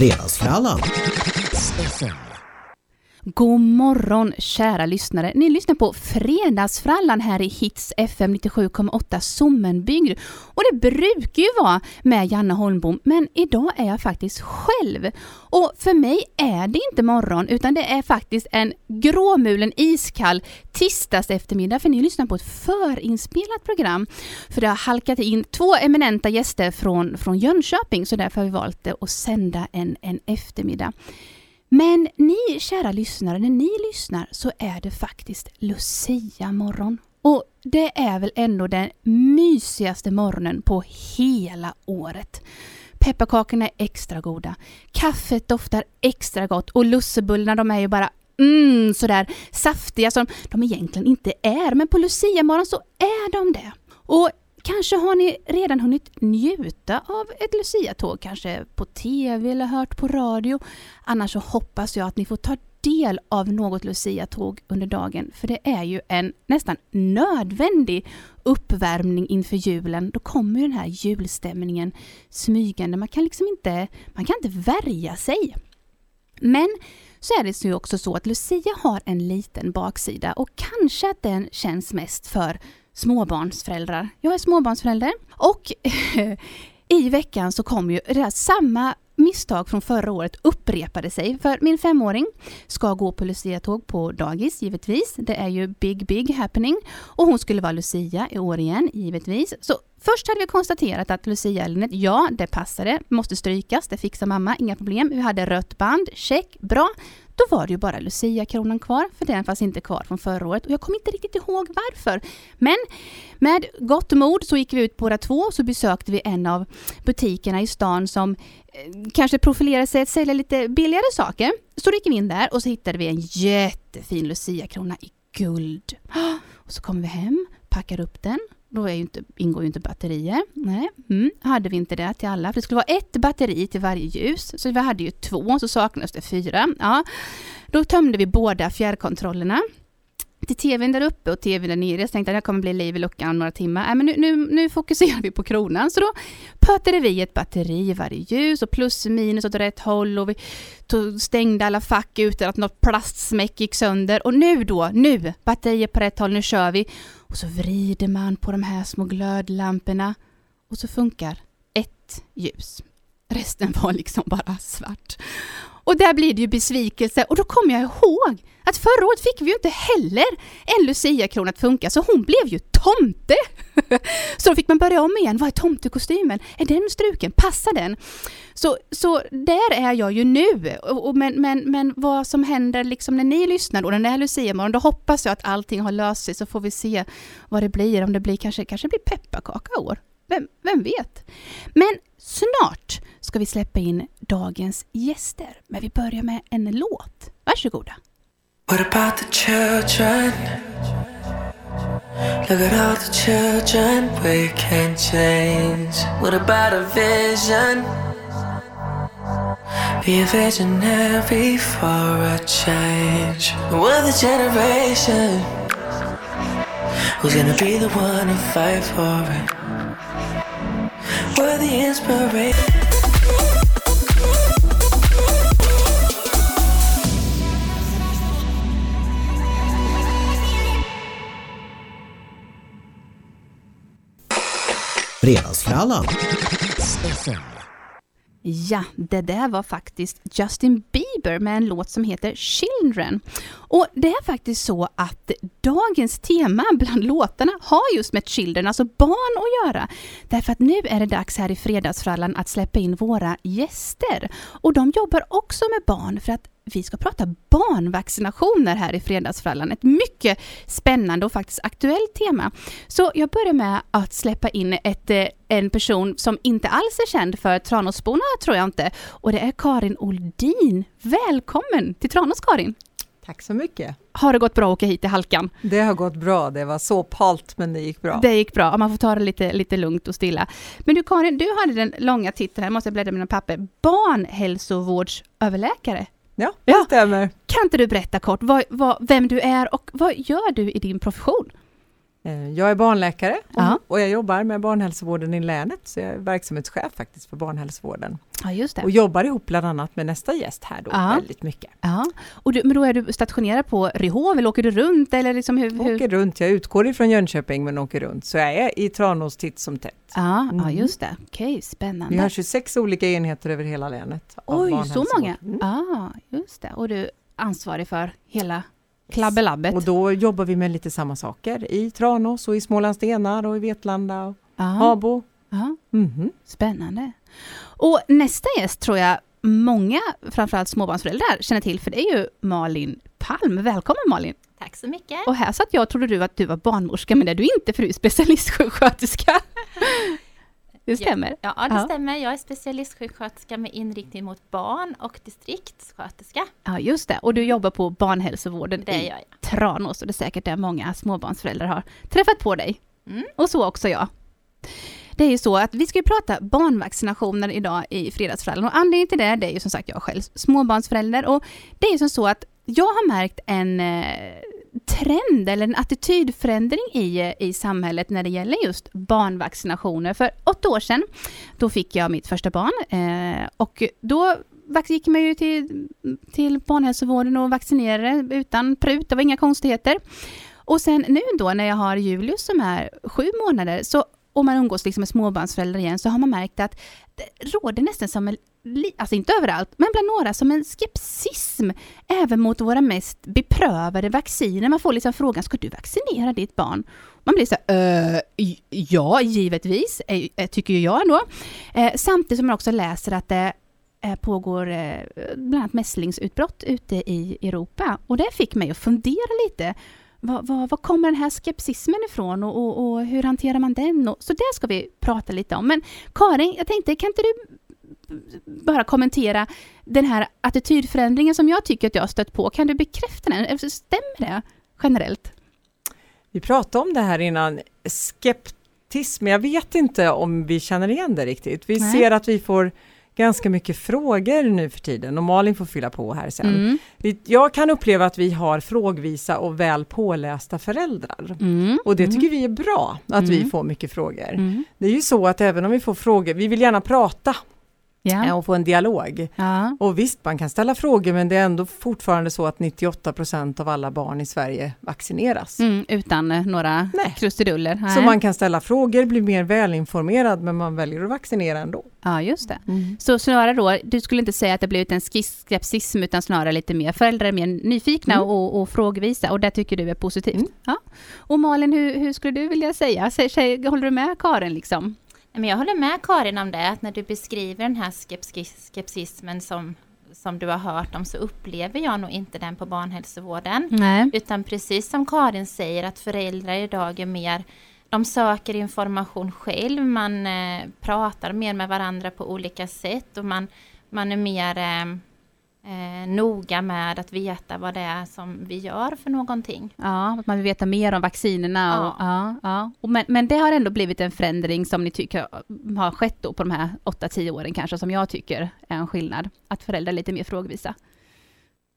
Fredagsfrallan. God morgon kära lyssnare. Ni lyssnar på Fredagsfrallan här i Hits FM 97,8 Sommenbygd. Och det brukar ju vara med Janne Holmbom, men idag är jag faktiskt själv. Och för mig är det inte morgon, utan det är faktiskt en gråmulen iskall tisdags eftermiddag, för ni lyssnar på ett förinspelat program. För det har halkat in två eminenta gäster från, från Jönköping, så därför har vi valt att sända en, en eftermiddag. Men ni kära lyssnare, när ni lyssnar så är det faktiskt Lucia morgon. Och det är väl ändå den mysigaste morgonen på hela året. Pepparkakorna är extra goda, kaffet doftar extra gott och lussebullarna de är ju bara mm, sådär saftiga som de egentligen inte är. Men på Lucia morgon så är de det. Och Kanske har ni redan hunnit njuta av ett Lucia-tåg, kanske på TV eller hört på radio. Annars så hoppas jag att ni får ta del av något Lucia-tåg under dagen, för det är ju en nästan nödvändig uppvärmning inför julen. Då kommer den här julstämningen smygande. Man kan liksom inte, man kan inte värja sig. Men så är det ju också så att Lucia har en liten baksida och kanske att den känns mest för småbarnsföräldrar. Jag är småbarnsförälder och i veckan så kom ju det samma misstag från förra året upprepade sig. För min femåring ska gå på Lucia-tåg på dagis, givetvis. Det är ju big, big happening. Och hon skulle vara Lucia i år igen, givetvis. Så först hade vi konstaterat att Lucia-elnet, ja, det passade, måste strykas, det fixar mamma, inga problem. Vi hade rött band, check, bra. Då var det ju bara Lucia-kronan kvar, för den fanns inte kvar från förra året. Och jag kommer inte riktigt ihåg varför. Men med gott mod så gick vi ut båda två och så besökte vi en av butikerna i stan som eh, kanske profilerade sig att sälja lite billigare saker. Så gick vi in där och så hittade vi en jättefin Lucia-krona i guld. Och så kom vi hem, packade upp den, då är ju inte, ingår ju inte batterier. Nej, mm, hade vi inte det till alla. För det skulle vara ett batteri till varje ljus. Så vi hade ju två, så saknades det fyra. Ja. Då tömde vi båda fjärrkontrollerna till tvn där uppe och tvn där nere. Så tänkte att det kommer bli liv i luckan om några timmar. Äh, men nu, nu, nu fokuserar vi på kronan. Så då pötade vi ett batteri i varje ljus och plus och minus åt rätt håll och vi tog, stängde alla fack utan att något plastsmäck gick sönder. Och nu då, nu, batteriet på rätt håll, nu kör vi. Och så vrider man på de här små glödlamporna och så funkar ett ljus. Resten var liksom bara svart. Och där blir det ju besvikelse och då kommer jag ihåg att förra året fick vi ju inte heller en Lucia-krona att funka, så hon blev ju tomte! så då fick man börja om igen. Vad är tomtekostymen? Är den struken? Passar den? Så, så där är jag ju nu. Och, och, men, men, men vad som händer liksom när ni lyssnar och den är Lucia-morgon, då hoppas jag att allting har löst sig så får vi se vad det blir. Om det blir kanske, kanske blir pepparkaka i år. Vem, vem vet? Men snart ska vi släppa in dagens gäster. Men vi börjar med en låt. Varsågoda. What about the children? Look at all the children we can change. What about a vision? Be a visionary for a change. We're the generation who's gonna be the one to fight for it. We're the inspiration. Fredagsfrallan. Ja, det där var faktiskt Justin Bieber med en låt som heter Children. Och det är faktiskt så att dagens tema bland låtarna har just med children, alltså barn att göra. Därför att nu är det dags här i Fredagsfrallan att släppa in våra gäster. Och de jobbar också med barn för att vi ska prata barnvaccinationer här i Fredagsfrallan. Ett mycket spännande och faktiskt aktuellt tema. Så jag börjar med att släppa in ett, eh, en person som inte alls är känd för Tranåsborna, tror jag inte. Och det är Karin Oldin. Välkommen till Tranås, Karin! Tack så mycket! Har det gått bra att åka hit i halkan? Det har gått bra, det var så palt men det gick bra. Det gick bra, man får ta det lite, lite lugnt och stilla. Men du Karin, du hade den långa titeln, här måste jag bläddra med mina papper, barnhälsovårdsöverläkare. Ja, det ja. stämmer. Kan inte du berätta kort vad, vad, vem du är och vad gör du i din profession? Eh, Jag är barnläkare Ja. och, och jag jobbar med barnhälsovården i länet, så jag är verksamhetschef faktiskt för barnhälsovården. Ja, just det. Och jobbar ihop bland annat med nästa gäst här då Ja. väldigt mycket. Ja. Och du, men då är du stationerad på Ryhov eller åker du runt eller liksom hur? hur? Åker runt, jag utgår ifrån Jönköping men åker runt, så jag är i Tranås titt som tätt. Ja, ja, Mm. just det. Okej, spännande. Vi har 26 olika enheter över hela länet. Oj, så många? Mm. Ja, just det. Och du är ansvarig för hela klabbelabbet? Och då jobbar vi med lite samma saker i Tranås och i Smålandstenar och i Vetlanda och ja, Habo. ja, Mhm. spännande. Och nästa gäst tror jag många, framförallt småbarnsföräldrar, känner till, för det är ju Malin Palm. Välkommen Malin! Tack så mycket. Och här satt jag och trodde du att du var barnmorska, men det är du inte för du är specialistsjuksköterska. Det stämmer? Ja, det Ja. stämmer. Jag är specialistsjuksköterska med inriktning mot barn och distriktssköterska. Ja, just det. Och du jobbar på barnhälsovården Det i. Tranås och det är säkert där många småbarnsföräldrar har träffat på dig. Mm. Och så också jag. Det är ju så att vi ska ju prata barnvaccinationer idag i Fredagsfrallan och anledningen till det, det är ju som sagt jag själv småbarnsförälder och det är ju som så att jag har märkt en eh, trend eller en attitydförändring i, i samhället när det gäller just barnvaccinationer. För åtta år sedan, då fick jag mitt första barn eh, och då gick man ju till, till barnhälsovården och vaccinerade utan prut, det var inga konstigheter. Och sen nu då när jag har Julius som är sju månader, så och man umgås liksom med småbarnsföräldrar igen, så har man märkt att det råder nästan som en, alltså inte överallt, men bland några som en skepsism även mot våra mest beprövade vacciner. Man får liksom frågan, ska du vaccinera ditt barn? Man blir så här, äh, ja, givetvis, eh, eh, tycker ju jag ändå. Eh, samtidigt som man också läser att det pågår bland annat mässlingsutbrott ute i Europa. Och det fick mig att fundera lite. Var, var, var kommer den här skepsismen ifrån och, och, och hur hanterar man den? Och, så det ska vi prata lite om. Men Karin, jag tänkte, kan inte du bara kommentera den här attitydförändringen som jag tycker att jag har stött på? Kan du bekräfta den? Stämmer det generellt? Vi pratade om det här innan, skeptism, jag vet inte om vi känner igen det riktigt. Vi Nej. ser att vi får ganska mycket frågor nu för tiden och Malin får fylla på här sen. Mm. Jag kan uppleva att vi har frågvisa och väl pålästa föräldrar. Mm. Och det Mm. tycker vi är bra, att vi Mm. får mycket frågor. Mm. Det är ju så att även om vi får frågor, vi vill gärna prata Ja. och få en dialog. ja. Och visst, man kan ställa frågor men det är ändå fortfarande så att 98% av alla barn i Sverige vaccineras. Mm, utan eh, några Nej. krusiduller. Så Nej. man kan ställa frågor, bli mer välinformerad men man väljer att vaccinera ändå. Ja, just det. Så snarare då, du skulle inte säga att det blivit en skepsism utan snarare lite mer, föräldrar är mer nyfikna Mm. och, och frågvisa och det tycker du är positivt. Mm. Ja. Och Malin, hur, hur skulle du vilja säga? Säg, säg, håller du med Karin liksom? Men jag håller med Karin om det, att när du beskriver den här skepsis- skepsismen som, som du har hört om så upplever jag nog inte den på barnhälsovården. Nej. Utan precis som Karin säger att föräldrar idag är mer de söker information själv, man eh, pratar mer med varandra på olika sätt och man, man är mer eh, eh, noga med att veta vad det är som vi gör för någonting. Ja, att man vill veta mer om vaccinerna. Och, Ja. ja, ja. Och men, men det har ändå blivit en förändring som ni tycker har skett då på de här 8-10 åren kanske, som jag tycker är en skillnad. Att föräldrar är lite mer frågvisa.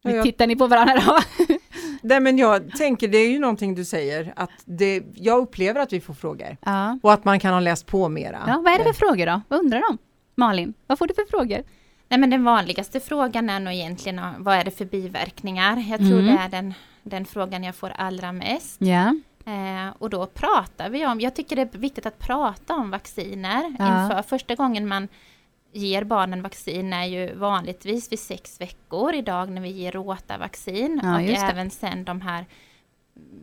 Ja, Nu jag- tittar ni på varandra då? Nej men jag tänker, det är ju någonting du säger, att det, jag upplever att vi får frågor Ja. och att man kan ha läst på mera. ja. Vad är det för frågor då? Vad undrar de? Malin, vad får du för frågor? Nej men den vanligaste frågan är nog egentligen vad är det för biverkningar? Jag tror Mm. det är den, den frågan jag får allra mest. Ja. Eh, och då pratar vi om, jag tycker det är viktigt att prata om vacciner Ja. inför första gången man ger barnen vaccin är ju vanligtvis vid sex veckor idag när vi ger råtavaccin Ja, och även sen de här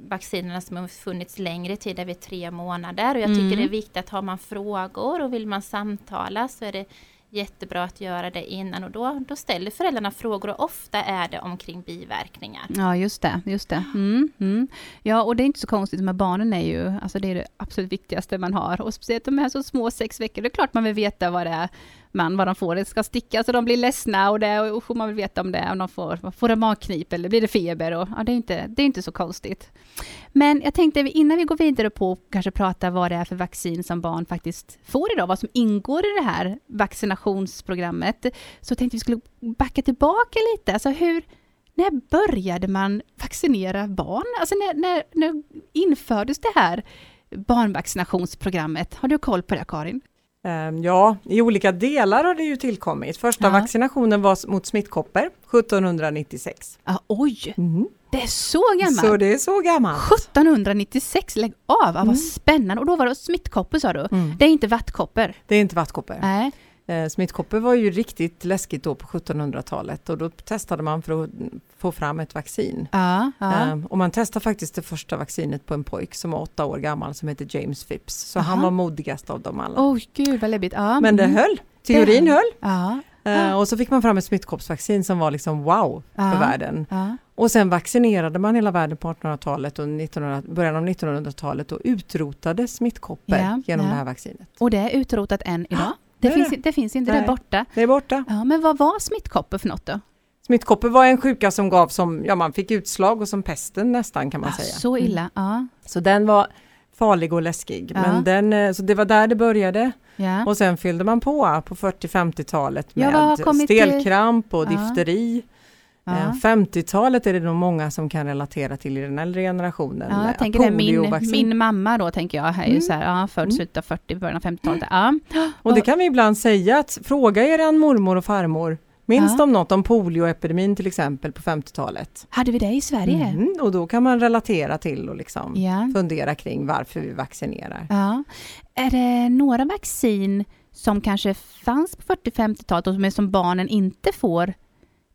vaccinerna som har funnits längre tid, är vid tre månader. Och jag tycker Mm. det är viktigt att har man frågor och vill man samtala så är det jättebra att göra det innan och då, då ställer föräldrarna frågor och ofta är det omkring biverkningar. Ja, just det. Just det. Mm, mm. Ja, och det är inte så konstigt, med barnen är ju, alltså det är det absolut viktigaste man har. Och speciellt de här så små, sex veckor, det är klart man vill veta vad det är man, vad de får. Det ska sticka så de blir ledsna och det och man vill veta om det, om de får, får de magknip eller blir det feber och ja, det är inte, det är inte så konstigt. Men jag tänkte innan vi går vidare på att kanske prata vad det är för vaccin som barn faktiskt får idag, vad som ingår i det här vaccinationsprogrammet, så tänkte vi skulle backa tillbaka lite. Alltså hur, när började man vaccinera barn? Alltså när, när, när infördes det här barnvaccinationsprogrammet? Har du koll på det Karin? Ehm, Ja, i olika delar har det ju tillkommit. Första Ja. vaccinationen var mot smittkoppor 1796. Ja, oj, Mhm. det är så gammalt! Så det är så gammalt. 1796, lägg av! Ja, vad Mm. spännande! Och då var det smittkoppor sa du? Mm. Det är inte vattkoppor? Det är inte vattkoppor. Nej. Eh, Smittkoppor var ju riktigt läskigt då på 1700-talet och då testade man för att få fram ett vaccin. Ja, ja. Ehm, Och man testade faktiskt det första vaccinet på en pojk som var åtta år gammal som hette James Phipps. Så han Aha. var modigast av dem alla. Oj, gud vad läbbigt. Ja. Men det mm. höll. Teorin Det- höll. Eh, Och så fick man fram ett smittkoppsvaccin som var liksom wow Ja. för världen. ja. Och sen vaccinerade man hela världen på 1800-talet och 1900, början av 1900-talet och utrotade smittkoppor Ja, genom ja. det här vaccinet. Och det är utrotat än idag? Det finns, det. finns inte Nej. där borta. Det är borta. Ja, men vad var smittkoppor för något då? Smittkoppor var en sjuka som gav som, ja man fick utslag och som pesten nästan kan man Ah, säga. så Mm. illa, ja. Så den var farlig och läskig. Ja. Men den, eh, så det var där det började ja. och sen fyllde man på på 40-50-talet Ja, med till- stelkramp och Ja. difteri. Ja. Eh, 50-talet är det nog många som kan relatera till i den äldre generationen. Ja, med jag tänker det, min, min mamma då tänker jag, är ju Mm. så här, ja, född Mm. slutet av 40, början av 50-talet. Ja. Och det kan vi ibland säga att fråga er mormor och farmor. Minns Ja. de något om polioepidemin till exempel på 50-talet? Hade vi det i Sverige? Mm, och då kan man relatera till och liksom Ja. fundera kring varför vi vaccinerar. ja. Är det några vaccin som kanske fanns på 40-50-talet och som, som barnen inte får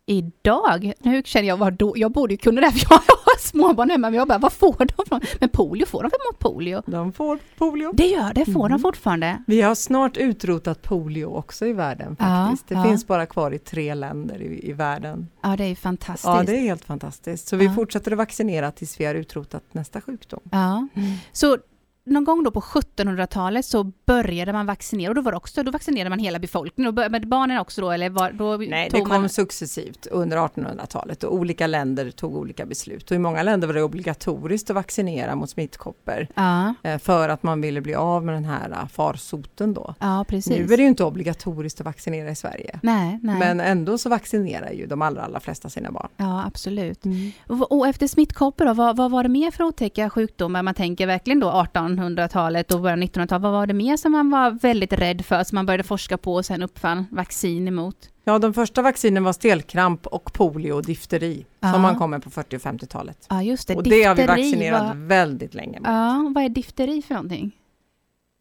idag? Nu känner jag, vad då? jag borde ju kunna det för jag har småbarn hemma, men jag bara, vad får de från? Men polio, får de mot polio? De får polio. Det gör det, får de Mm. fortfarande? Vi har snart utrotat polio också i världen Ja, faktiskt. det ja. finns bara kvar i tre länder i, i världen. Ja, det är fantastiskt. Ja, det är helt fantastiskt. Så vi Ja. fortsätter att vaccinera tills vi har utrotat nästa sjukdom. Ja. Så någon gång då på 1700-talet så började man vaccinera och då var det också, då vaccinerade man hela befolkningen. Och bör- men barnen också då, eller var, då Nej, det kom man... successivt under 1800-talet och olika länder tog olika beslut. Och i många länder var det obligatoriskt att vaccinera mot smittkoppor Ja, eh, för att man ville bli av med den här eh, farsoten då. ja precis. Nu är det ju inte obligatoriskt att vaccinera i Sverige. Nej, nej. Men ändå så vaccinerar ju de allra, allra flesta sina barn. Ja, absolut. Och, och efter smittkoppor då, vad, vad var det mer för otäcka sjukdomar? Man tänker verkligen då 1800-talet och början av 1900-talet. Vad var det mer som man var väldigt rädd för, som man började forska på och sen uppfann vaccin emot? Ja, de första vaccinen var stelkramp och polio och difteri Ja. som man kom med på 40 och 50-talet. Ja, just det. Och det har vi Difteri vaccinerat var- väldigt länge med. Ja, vad är difteri för någonting?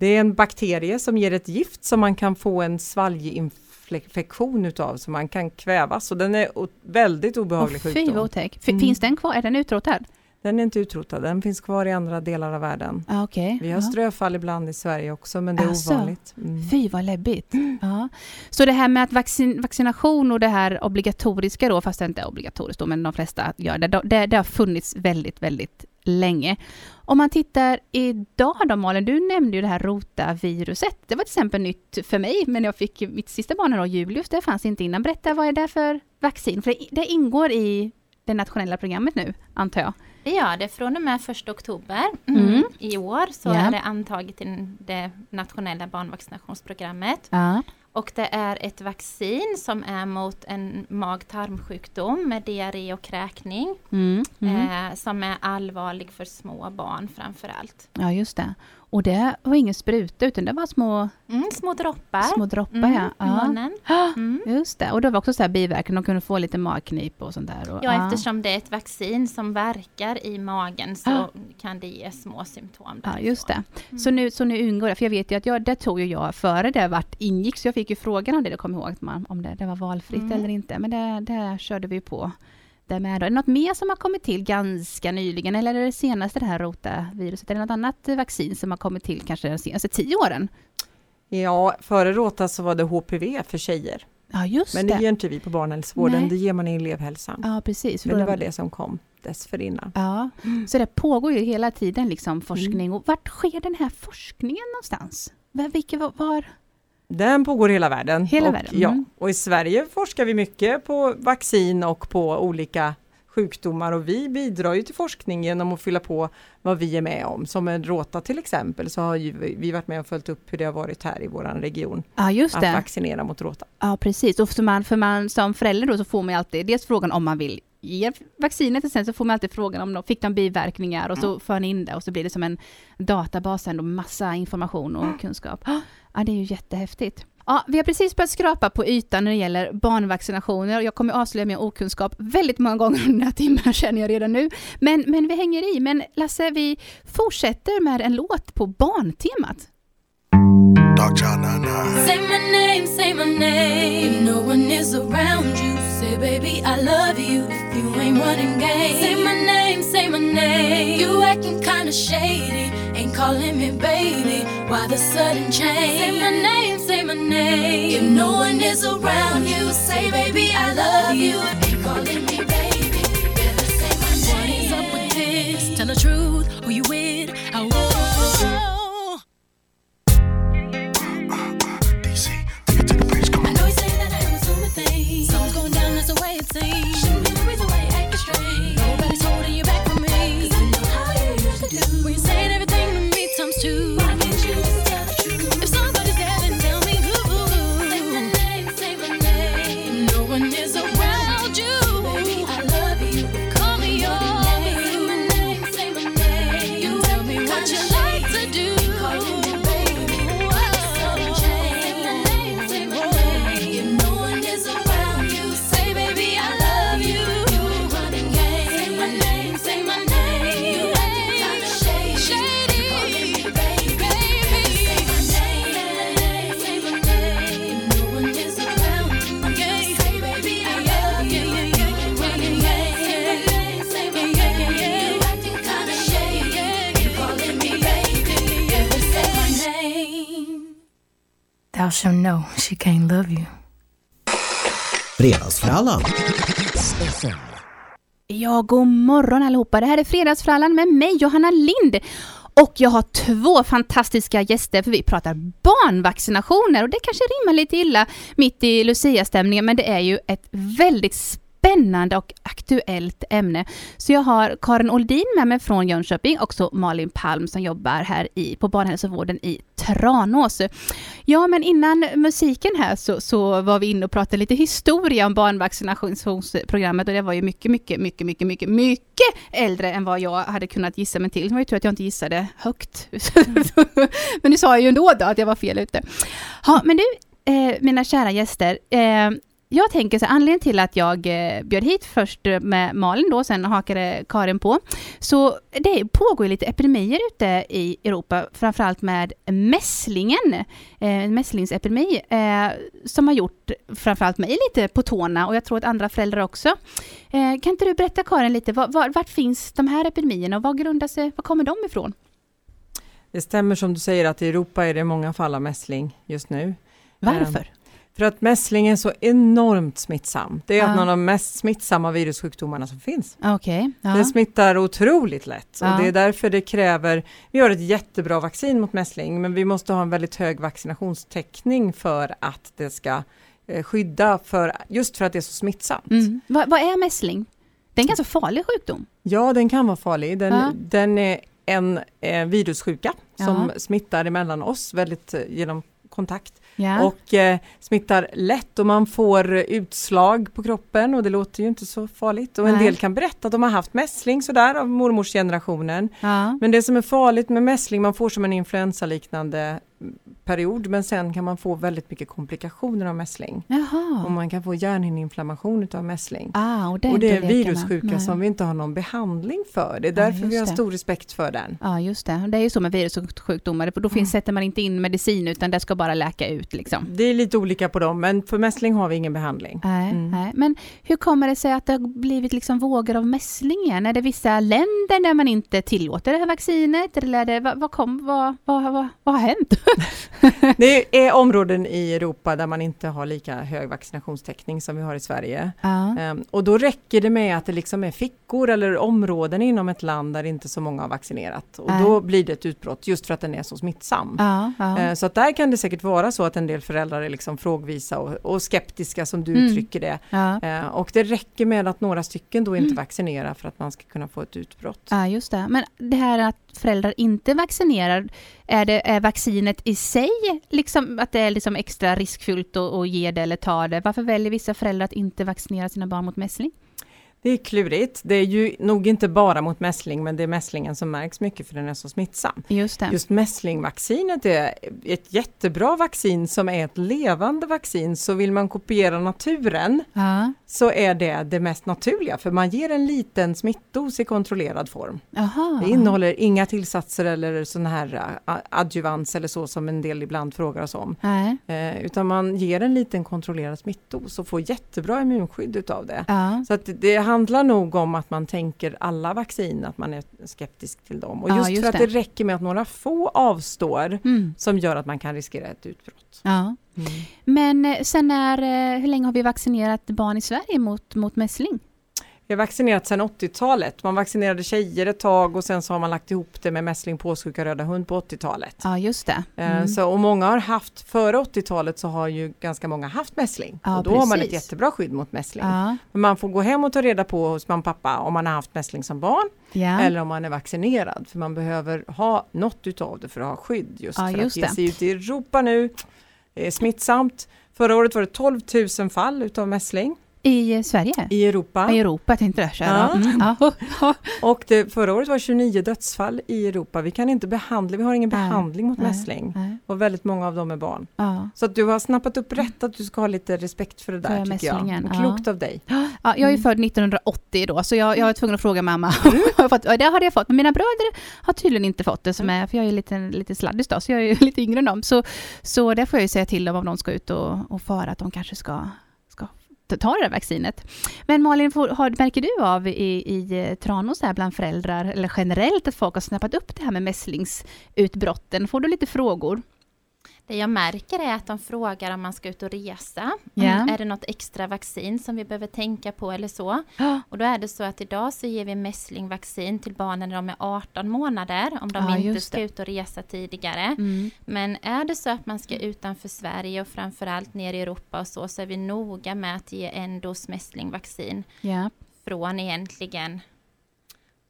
Det är en bakterie som ger ett gift som man kan få en svalginfektion utav så man kan kvävas. Så den är väldigt obehaglig fy vad sjukdom. otäck. F- Mm. Finns den kvar? Är den utrotad? Den är inte utrotad, den finns kvar i andra delar av världen. Ja, okej. Vi har ja. ströfall ibland i Sverige också men det är Alltså? ovanligt. Mm. Fy vad läbbigt. Ja. Så det här med att vaccin, vaccination och det här obligatoriska då, fast det inte är obligatoriskt då, men de flesta gör det, det, det har funnits väldigt, väldigt länge. Om man tittar idag då Malin, du nämnde ju det här rotaviruset. Det var till exempel nytt för mig, men jag fick mitt sista barn då, Julius, det fanns inte innan. Berätta, vad är det för vaccin? För det, det ingår i det nationella programmet nu, antar jag. Det gör det från och med 1 oktober Mm. i år så Ja. är det antaget i det nationella barnvaccinationsprogrammet. Ja. Och det är ett vaccin som är mot en mag-tarmsjukdom med diarré och kräkning Mm. Mm. eh, som är allvarlig för små barn framför allt. ja, just det. Och det var ingen spruta, utan det var små, Mm, små droppar små droppar. mm, ja. Ja. munnen. Mm. Just det, och det var också så här biverkan, de kunde få lite magknip och sånt där. Och, Ja, eftersom det är ett vaccin som verkar i magen så Ah. kan det ge små symptom. Ja, därifrån. just det. Så nu, så nu ingår det, för jag vet ju att jag, det tog ju jag före det vart ingick, så jag fick ju frågan om det, jag kommer ihåg man, om det, det var valfritt Mm. eller inte, men det, det körde vi på. Där med då. Är det något mer som har kommit till ganska nyligen, eller är det det senaste det här rotaviruset? Är det något annat vaccin som har kommit till kanske de senaste tio åren? Ja, före Rota så var det HPV för tjejer. Ja, just Men det det. ger inte vi på barnhälsovården, Nej. det ger man i elevhälsan. Ja, precis. Men det var det som kom dessförinnan. Ja, så det pågår ju hela tiden liksom forskning. Och vart sker den här forskningen någonstans? Vilka, var, var? Den pågår i hela världen. Hela och, världen, Ja, mm. och i Sverige forskar vi mycket på vaccin och på olika sjukdomar och vi bidrar ju till forskning genom att fylla på vad vi är med om. Som med Rota till exempel så har vi varit med och följt upp hur det har varit här i vår region Ja, just att det. vaccinera mot Rota. Ja, precis. Och för man, för man som förälder då så får man ju alltid dels frågan om man vill ger vaccinet och sen så får man alltid frågan om de fick de biverkningar och så för ni in det och så blir det som en databas och massa information och kunskap. Ja, det är ju jättehäftigt. Ja, vi har precis börjat skrapa på ytan när det gäller barnvaccinationer och jag kommer avslöja min okunskap väldigt många gånger under den här timmen känner jag redan nu. Men, men vi hänger i. Men Lasse, vi fortsätter med en låt på barntemat. Dog John 99. Say my name, say my name. No one is around you, say baby I love you. If you ain't running game, say my name, say my name. You acting kinda shady, ain't calling me baby. Why the sudden change? Say my name, say my name. If no one is around you, say baby I love you. Ain't calling me baby. Better say my name. What is up with this? Tell the truth. Who you with? seen. Shall know she can't love you. Fredagsfrallan. Ja, god morgon allihopa. Det här är Fredagsfrallan med mig, Johanna Lind. Och jag har två fantastiska gäster för vi pratar barnvaccinationer och det kanske rimmar lite illa mitt i Lucia-stämningen men det är ju ett väldigt spännande och aktuellt ämne. Så jag har Karin Oldin med mig från Jönköping och så Malin Palm som jobbar här i, på barnhälsovården i Tranås. Ja, men innan musiken här så, så var vi inne och pratade lite historia om barnvaccinationsprogrammet och det var ju mycket, mycket, mycket, mycket, mycket, mycket äldre än vad jag hade kunnat gissa mig till. Det var ju tur att jag inte gissade högt. men nu sa jag ju ändå då att jag var fel ute. Ja, men du, eh, mina kära gäster, eh, jag tänker så anledningen till att jag eh, bjöd hit först med Malin då, sen hakade Karin på. Så det pågår lite epidemier ute i Europa, framförallt med mässlingen, eh, en mässlingsepidemi, eh, som har gjort framförallt mig lite på tårna och jag tror att andra föräldrar också. Eh, kan inte du berätta Karin lite, var, var, vart finns de här epidemierna och vad grundar sig, var kommer de ifrån? Det stämmer som du säger att i Europa är det många fall av mässling just nu. Varför? För att mässling är så enormt smittsam. Det är Ja. en av de mest smittsamma virussjukdomarna som finns. Okej. ja. Det smittar otroligt lätt Ja. och det är därför det kräver, vi har ett jättebra vaccin mot mässling men vi måste ha en väldigt hög vaccinationstäckning för att det ska eh, skydda för, just för att det är så smittsamt. Mm. Vad, vad är mässling? Det är en ganska farlig sjukdom. Ja, den kan vara farlig. Den, den är en eh, virussjuka som smittar emellan oss väldigt eh, genom kontakt Ja. och eh, smittar lätt och man får utslag på kroppen och det låter ju inte så farligt. Och en Nej. del kan berätta att de har haft mässling sådär av mormors generationen. ja. Men det som är farligt med mässling, man får som en influensaliknande period men sen kan man få väldigt mycket komplikationer av mässling. Och Jaha. man kan få hjärnhinneinflammation utav mässling. Ah, och det, och det är virussjuka Nej. som vi inte har någon behandling för. Det är därför vi har det. stor respekt för den. Ja, just det. Det är ju så med virussjukdomar, då finns, sätter man inte in medicin utan det ska bara läka ut liksom. Det är lite olika på dem men för mässling har vi ingen behandling. Nej, Mm. nej. Men hur kommer det sig att det har blivit liksom vågor av mässling igen? Är det vissa länder där man inte tillåter det här vaccinet? Eller är det, vad, vad, kom, vad, vad, vad, vad har hänt? Det är områden i Europa där man inte har lika hög vaccinationstäckning som vi har i Sverige. Ja. Ehm, och då räcker det med att det liksom är fickor eller områden inom ett land där inte så många har vaccinerat. Och Nej. då blir det ett utbrott just för att den är så smittsam. Ehm, Så att där kan det säkert vara så att en del föräldrar är liksom frågvisa och, och skeptiska som du Mm. uttrycker det. Ehm, Och det räcker med att några stycken då inte Mm. vaccinerar för att man ska kunna få ett utbrott. Ja, just det. Men det här att föräldrar inte vaccinerar, är det är vaccinet i sig liksom att det är liksom extra riskfyllt att, att ge det eller ta det? Varför väljer vissa föräldrar att inte vaccinera sina barn mot mässling? Det är klurigt. Det är ju nog inte bara mot mässling men det är mässlingen som märks mycket för den är så smittsam. Just det. Just mässlingvaccinet är ett jättebra vaccin som är ett levande vaccin så vill man kopiera naturen Ja. så är det det mest naturliga för man ger en liten smittdos i kontrollerad form. Jaha. Det innehåller inga tillsatser eller sån här uh, adjuvans eller så som en del ibland frågar oss om. Nej. Eh, utan man ger en liten kontrollerad smittos och får jättebra immunskydd utav det. Ja. Så att det handlar nog om att man tänker alla vaccin, att man är skeptisk till dem. Och Ja, just, just för att det. räcker med att några få avstår Mm. som gör att man kan riskera ett utbrott. ja. Men eh, sen är, eh, hur länge har vi vaccinerat barn i Sverige mot, mot mässling? Vi har vaccinerat sedan 80-talet. Man vaccinerade tjejer ett tag och sen så har man lagt ihop det med mässling, påssjuka, röda hund på 80-talet. Ja, just det. Eh, Mm. Så, och många har haft, före 80-talet så har ju ganska många haft mässling. Ja, och då har man ett precis. jättebra skydd mot mässling. Ja. Men man får gå hem och ta reda på hos mamma och pappa om man har haft mässling som barn Ja. eller om man är vaccinerad. För man behöver ha något utav det för att ha skydd just Ja, för just att ge det. sig ut i Europa nu. Det är smittsamt. Förra året var det 12 000 fall utav mässling I Sverige? i Europa. I Europa, jag tänkte det. Ja. Mm. Ja. Och det, förra året var 29 dödsfall i Europa. Vi kan inte behandla, vi har ingen Nej, behandling mot nej, mässling. Nej. Och väldigt många av dem är barn. Ja. Så att du har snappat upp rätt att du ska ha lite respekt för det där För tycker jag. ja. Klokt av dig. Ja, jag är ju född 1980 då, så jag, jag var tvungen att fråga mamma. Mm. Jag det hade jag fått, men mina bröder har tydligen inte fått det, som är, för jag är lite, lite sladdis då, så jag är lite yngre än dem. Så, så där får jag ju säga till dem om de ska ut och, och fara, att de kanske ska ta- det där vaccinet. Men Malin, får, har, märker du av i, i eh, Tranås här bland föräldrar, eller generellt, att folk har snappat upp det här med mässlingsutbrotten? Får du lite frågor? Det jag märker är att de frågar om man ska ut och resa. Om, är det något extra vaccin som vi behöver tänka på eller så? Och då är det så att idag så ger vi mässlingvaccin till barnen när de är 18 månader om de Ja, inte ska ut och resa tidigare. Mm. Men är det så att man ska utanför Sverige och framförallt ner i Europa och så, så är vi noga med att ge en dos mässlingvaccin Ja. från egentligen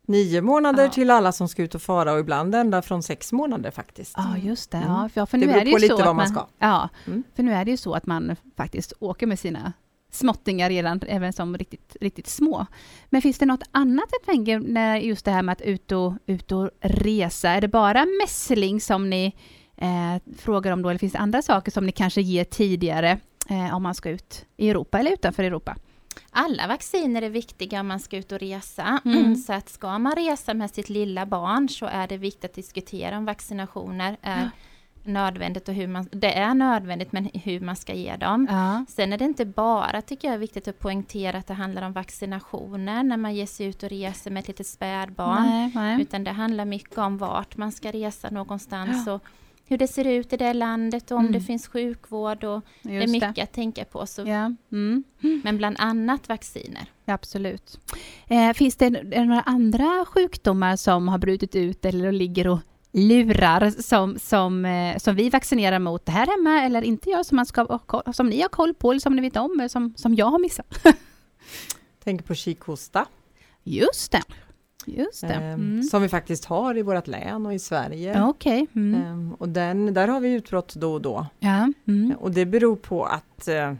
Nio månader Ja. till alla som ska ut och fara och ibland ända från sex månader faktiskt. Ja, just det. Mm. Ja, för, för Det nu beror är det på lite vad man ska. Ja, Mm. för nu är det ju så att man faktiskt åker med sina småttingar redan, även som riktigt, riktigt små. Men finns det något annat jag tänker, när just det här med att ut och, ut och resa, är det bara mässling som ni eh, frågar om då, eller finns det andra saker som ni kanske ger tidigare eh, om man ska ut i Europa eller utanför Europa? Alla vacciner är viktiga om man ska ut och resa. Mm. Så att ska man resa med sitt lilla barn så är det viktigt att diskutera om vaccinationer är nödvändigt och hur man, det är nödvändigt men hur man ska ge dem. Ja. Sen är det inte bara, tycker jag, viktigt att poängtera att det handlar om vaccinationer när man ger sig ut och reser med ett litet spädbarn. Nej, nej. Utan det handlar mycket om vart man ska resa någonstans och hur det ser ut i det landet och om Mm. det finns sjukvård och det är mycket att tänka på. Så, Ja. Mm. Men bland annat vacciner. Absolut. Eh, finns det, är det några andra sjukdomar som har brutit ut eller ligger och lurar som, som, eh, som vi vaccinerar mot här hemma eller inte jag som, man ska, som ni har koll på eller som ni vet om som, som jag har missat? Tänk på kikhosta Just det. Just det. ehm, Mm. som vi faktiskt har i vårt län och i Sverige. Ja, Okej. Mm. Ehm, och den, där har vi utbrott då och då. Ja. Mm. Och det beror på att eh,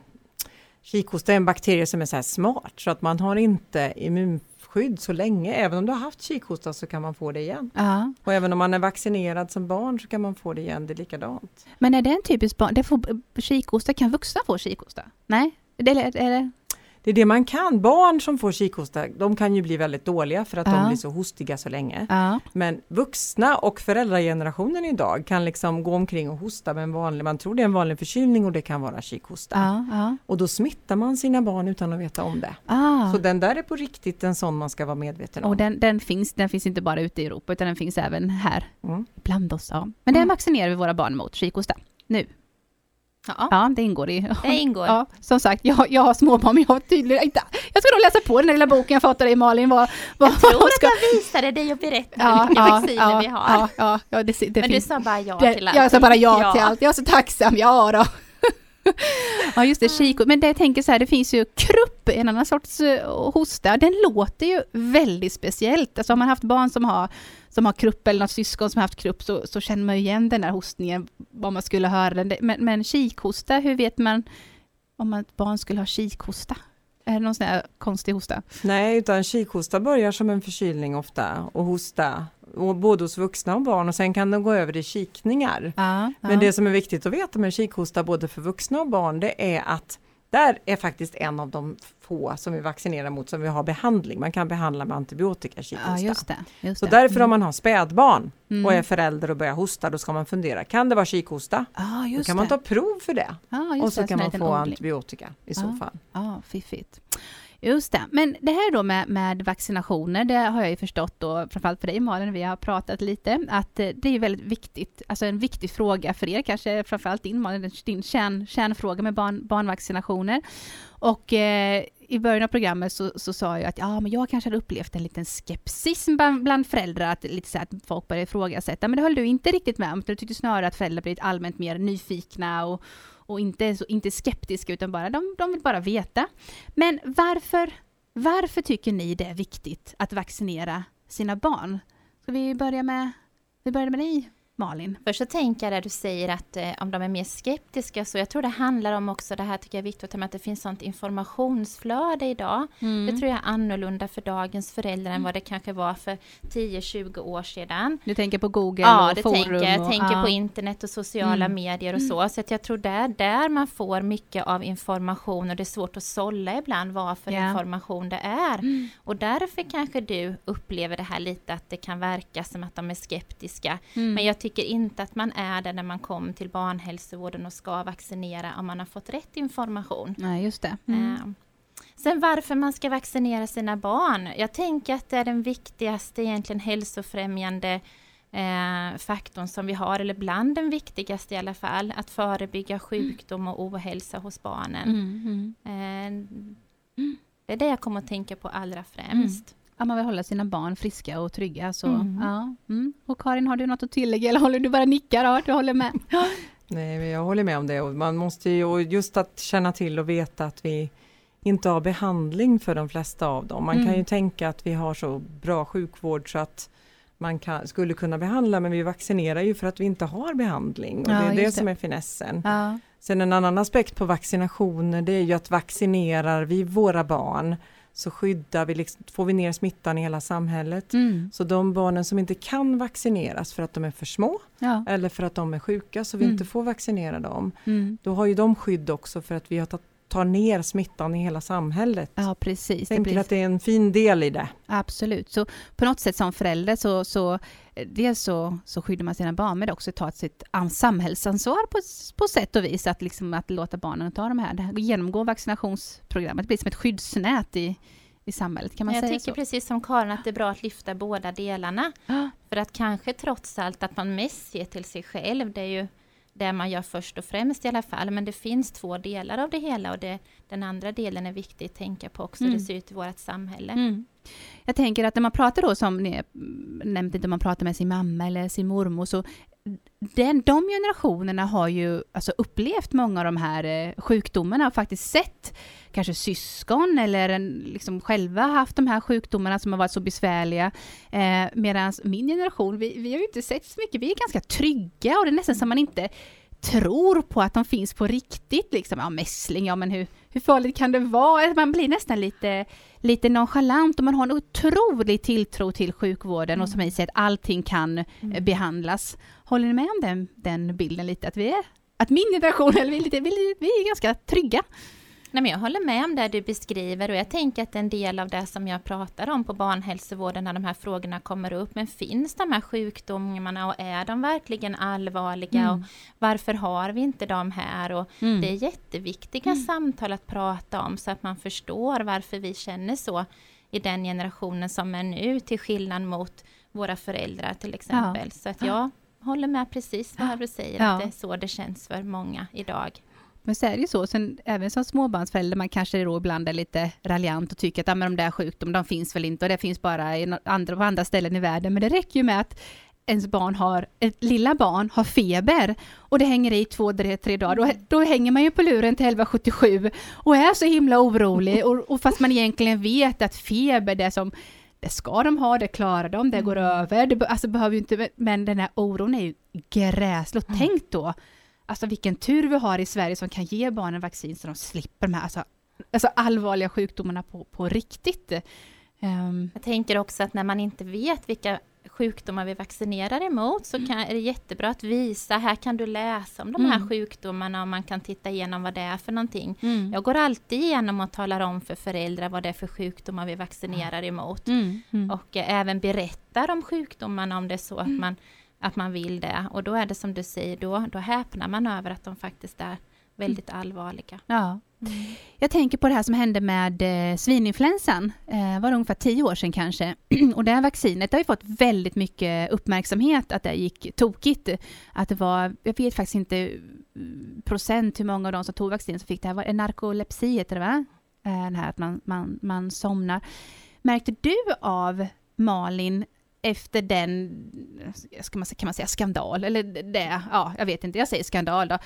kikhosta är en bakterie som är så smart så att man har inte immunskydd så länge. Även om du har haft kikhosta så kan man få det igen. Ja. Och även om man är vaccinerad som barn så kan man få det igen, det är likadant. Men är det en typisk barn... Det får, kikhosta, kan vuxna få kikhosta? Nej? Det, är det, det, är det man kan. Barn som får kikhosta, de kan ju bli väldigt dåliga för att Ja. de blir så hostiga så länge. ja. Men vuxna och föräldragenerationen idag kan liksom gå omkring och hosta med en vanlig, man tror det är en vanlig förkylning och det kan vara kikhosta. Ja. Och då smittar man sina barn utan att veta om det. Ah. Så den där är på riktigt en sån man ska vara medveten om. Och den, den, finns, den finns inte bara ute i Europa, utan den finns även här Mm. bland oss. Men den vaccinerar vi våra barn mot, kikhosta. Nu. Ja, Ja, det ingår i... det ingår. Ja, som sagt, jag, jag har småbarn, men jag har tydligen inte... Jag ska nog läsa på den där lilla boken jag fått av dig Malin. Vad, vad, Jag tror vad att jag visade dig och berättade ja, vilka ja, vacciner ja, vi har. Ja, ja, ja, det, det Men du finns... sa bara ja till allt. jag sa bara ja, till allt. Jag är så tacksam. Ja då. Ja just det, kikhosta. Men det jag tänker så här, det finns ju krupp, en annan sorts eh, hosta. Den låter ju väldigt speciellt. Alltså har man haft barn som har, som har krupp eller något syskon som har haft krupp så, så känner man ju igen den där hostningen, vad man skulle höra den. Men, men kikhosta, hur vet man om ett barn skulle ha kikhosta? Är det någon sån här konstig hosta? Nej, utan kikhosta börjar som en förkylning ofta och hosta och både hos vuxna och barn och sen kan den gå över i kikningar. Ja, Men det som är viktigt att veta med kikhosta både för vuxna och barn det är att där är faktiskt en av de få som vi vaccinerar mot som vi har behandling. Man kan behandla med antibiotika ja, just det. Just Så det. därför om man har spädbarn Mm. och är förälder och börjar hosta då ska man fundera, kan det vara kikhosta? Då just kan man det. ta prov för det just och så det, kan man få odling. antibiotika i så Ja. fall. Ja, fiffigt. Just det. Men det här då med, med vaccinationer, det har jag ju förstått då, framförallt för dig Malin, vi har pratat lite, att eh, det är väldigt viktigt, alltså en viktig fråga för er, kanske framförallt din Malin, din kärn, kärnfråga med barn, barnvaccinationer. Och eh, i början av programmet så, så sa jag att ja, men jag kanske hade upplevt en liten skepsis bland, bland föräldrar, att, lite så att folk började ifrågasätta, men det höll du inte riktigt med om, utan du tyckte snarare att föräldrar blivit allmänt mer nyfikna och, och inte, så, inte skeptiska, utan bara de, de vill bara veta. Men varför, varför tycker ni det är viktigt att vaccinera sina barn? Ska vi börja med, vi börjar med dig, Malin? Först så tänker jag där du säger att eh, om de är mer skeptiska, så jag tror det handlar om också det här tycker jag är viktigt, att det finns sånt informationsflöde idag. Det tror jag är annorlunda för dagens föräldrar än vad det kanske var för 10-20 år sedan. Du tänker på Google Ja, och det forum? tänker jag. Och, tänker ja. på internet och sociala Mm. medier och så. Så att jag tror det är där man får mycket av information och det är svårt att sålla ibland vad för. Mm. information det är. Och därför kanske du upplever det här lite att det kan verka som att de är skeptiska. Mm. Men jag tycker inte att man är det när man kommer till barnhälsovården och ska vaccinera om man har fått rätt information. Nej, just det. Mm. Eh, Sen varför man ska vaccinera sina barn? Jag tänker att det är den viktigaste egentligen hälsofrämjande eh, faktorn som vi har, eller bland den viktigaste i alla fall, att förebygga sjukdom och ohälsa hos barnen. Mm, mm. Eh, det är det jag kommer att tänka på allra främst. Ja, man vill hålla sina barn friska och trygga. Så, Mm. ja. mm. Och Karin, har du något att tillägga eller håller du bara nickar? Ja, du håller med. Nej, jag håller med om det och man måste ju, och just att känna till och veta att vi inte har behandling för de flesta av dem. Man kan Mm. ju tänka att vi har så bra sjukvård så att man kan, skulle kunna behandla men vi vaccinerar ju för att vi inte har behandling och Ja, det är det det. som är finessen. Ja. Sen en annan aspekt på vaccinationer det är ju att vaccinerar vi våra barn så skyddar vi, liksom, får vi ner smittan i hela samhället. Mm. Så de barnen som inte kan vaccineras för att de är för små Ja. eller för att de är sjuka så vi Mm. inte får vaccinera dem. Mm. Då har ju de skydd också för att vi har tagit tar ner smittan i hela samhället. ja, precis. Jag Det tänker blir- att det är en fin del i det. Absolut. Så på något sätt som förälder så, så eh, dels så, så skyddar man sina barn men också tar sitt an- samhällsansvar på, på sätt och vis. Att, liksom, att låta barnen ta de här, genomgå vaccinationsprogrammet. Det blir som ett skyddsnät i, i samhället. Kan man Jag säga tycker så? precis som Karin att det är bra att lyfta båda delarna. Ja. För att kanske trots allt att man mest ser till sig själv, det är ju det man gör först och främst i alla fall. Men det finns två delar av det hela och det, den andra delen är viktig att tänka på också, hur Mm. det ser ut i vårt samhälle. Mm. Jag tänker att när man pratar då som ni mm, nämnde, när man pratar med sin mamma eller sin mormor så den, de generationerna har ju alltså upplevt många av de här eh, sjukdomarna och faktiskt sett kanske syskon eller en, liksom själva haft de här sjukdomarna som har varit så besvärliga. Eh, Medan min generation, vi, vi har ju inte sett så mycket, vi är ganska trygga och det är nästan som man inte tror på att de finns på riktigt. Liksom. Ja, mässling, ja men hur, hur farligt kan det vara? Man blir nästan lite, lite nonchalant och man har en otrolig tilltro till sjukvården och som jag säger att allting kan eh, behandlas. Håller ni med om den, den bilden lite? Att vi är, att min generation, eller vi är, lite, vi vi är ganska trygga. Nej, men jag håller med om det du beskriver och jag tänker att en del av det som jag pratar om på barnhälsovården när de här frågorna kommer upp, men finns de här sjukdomarna och är de verkligen allvarliga Mm. och varför har vi inte dem här? Och Mm. Det är jätteviktiga samtal att prata om så att man förstår varför vi känner så i den generationen som är nu till skillnad mot våra föräldrar till exempel. Så att jag håller med precis vad du säger, Ja. att det är så det känns för många idag. Men så är det ju så, sen, även som småbarnsförälder, man kanske då ibland är lite raljant och tycker att ah, men de där sjukdomarna, de finns väl inte och det finns bara i andra, på andra ställen i världen. Men det räcker ju med att ens barn har, ett lilla barn har feber och det hänger i två, tre, dagar. Då, då hänger man ju på luren till 1177 och är så himla orolig. Och, och fast man egentligen vet att feber, det som det ska de ha, det klarar de, det går över. Det alltså behöver ju inte, men den här oron är ju gräslig. Och Tänk då, alltså vilken tur vi har i Sverige som kan ge barnen vaccin så de slipper de här. Alltså, alltså allvarliga sjukdomarna på, på riktigt. Ehm, Jag tänker också att när man inte vet vilka sjukdomar vi vaccinerar emot så kan, är det jättebra att visa, här kan du läsa om de här Mm. sjukdomarna och man kan titta igenom vad det är för någonting. mm. Jag går alltid igenom och talar om för föräldrar vad det är för sjukdomar vi vaccinerar emot. Mm, mm. Och eh, även berättar om sjukdomarna om det är så att, man, att man vill det. Och då är det som du säger, då, då häpnar man över att de faktiskt är väldigt allvarliga. Ja. Jag tänker på det här som hände med eh, svininfluensan. Eh, var det ungefär tio år sedan kanske. Och det här vaccinet det har ju fått väldigt mycket uppmärksamhet att det gick tokigt. Att det var, jag vet faktiskt inte mm, procent hur många av de som tog vaccin som fick det här. Var narkolepsi heter det va? Eh, det här att man, man, man somnar. Märkte du av Malin efter den, ska man, kan man säga skandal, eller det, ja, jag vet inte, jag säger skandal då.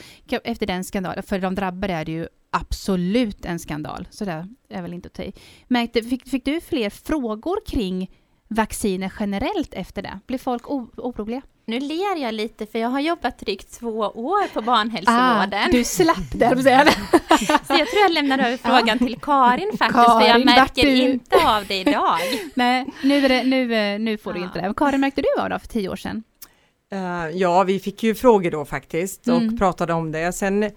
Efter den skandalen, för de drabbade är det ju absolut en skandal, så det är väl inte att ta i. Märkte, fick, fick du fler frågor kring vacciner generellt efter det? Blev folk oroliga? Nu ler jag lite för jag har jobbat drygt två år på barnhälsovården. Ah, du slapp på säga. Så jag tror jag lämnar över frågan till Karin faktiskt, för jag Karin, märker du- inte av det idag. Nej, nu, är det, nu, eh, nu får du Ja. inte det. Karin, märkte du av det för tio år sedan? Eh, ja, vi fick ju frågor då faktiskt och Mm. pratade om det. Sen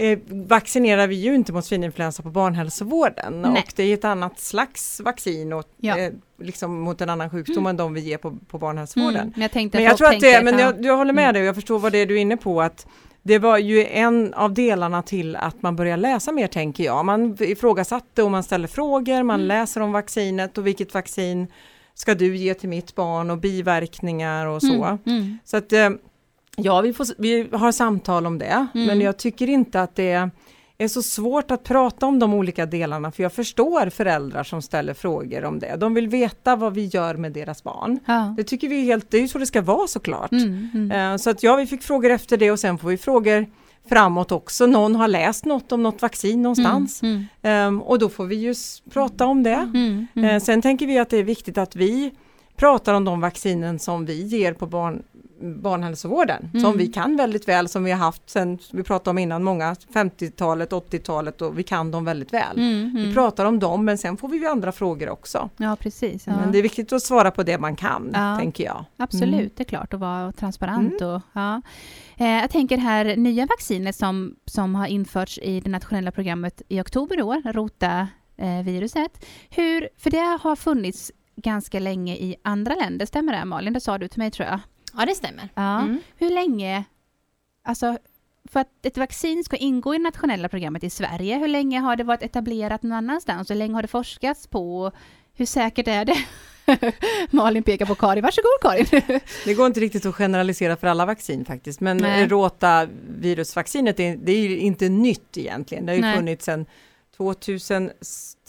eh, vaccinerar vi ju inte mot svininfluensa på barnhälsovården Nej. och det är ett annat slags vaccin och, Ja. eh, liksom mot en annan sjukdom än de vi ger på, på barnhälsovården. Mm, Men jag tänkte Men jag tror att det, tänker men ja. jag, jag håller med Mm. dig och jag förstår vad det är du är inne på att det var ju en av delarna till att man börjar läsa mer tänker jag. Man ifrågasatte och man ställer frågor, man Mm. läser om vaccinet och vilket vaccin ska du ge till mitt barn och biverkningar och så. Mm, mm. Så att eh, ja, vi, får, vi har samtal om det, Mm. men jag tycker inte att det är så svårt att prata om de olika delarna, för jag förstår föräldrar som ställer frågor om det. De vill veta vad vi gör med deras barn. Ja. Det tycker vi är helt, det är ju så det ska vara såklart. Mm, mm. Eh, Så att ja, vi fick frågor efter det och sen får vi frågor framåt också. Någon har läst något om något vaccin någonstans Mm, Ehm, och då får vi ju prata om det. mm, mm. Eh, Sen tänker vi att det är viktigt att vi pratar om de vaccinen som vi ger på barn, barnhälsovården, Mm. som vi kan väldigt väl, som vi har haft sen vi pratade om innan, många 50-talet, 80-talet och vi kan dem väldigt väl. Mm, Vi mm. pratar om dem men sen får vi ju andra frågor också. Ja, precis. Ja. Men det är viktigt att svara på det man kan, Ja. tänker jag. Absolut, Mm. det är klart, att vara transparent. Och, ja. eh, jag tänker här nya vaccinet som, som har införts i det nationella programmet i oktober i år, Rota-viruset. Hur, för det har funnits ganska länge i andra länder, stämmer det Malin? Det sa du till mig tror jag. Ja, det stämmer. Ja. Mm. Hur länge, alltså för att ett vaccin ska ingå i det nationella programmet i Sverige, hur länge har det varit etablerat någon annanstans? Hur länge har det forskats på? Hur säkert är det? Malin pekar på Karin. Varsågod Karin. Det går inte riktigt att generalisera för alla vaccin faktiskt, men Nej. rotavirusvaccinet är, det är ju inte nytt egentligen. Det har ju Nej. funnits sedan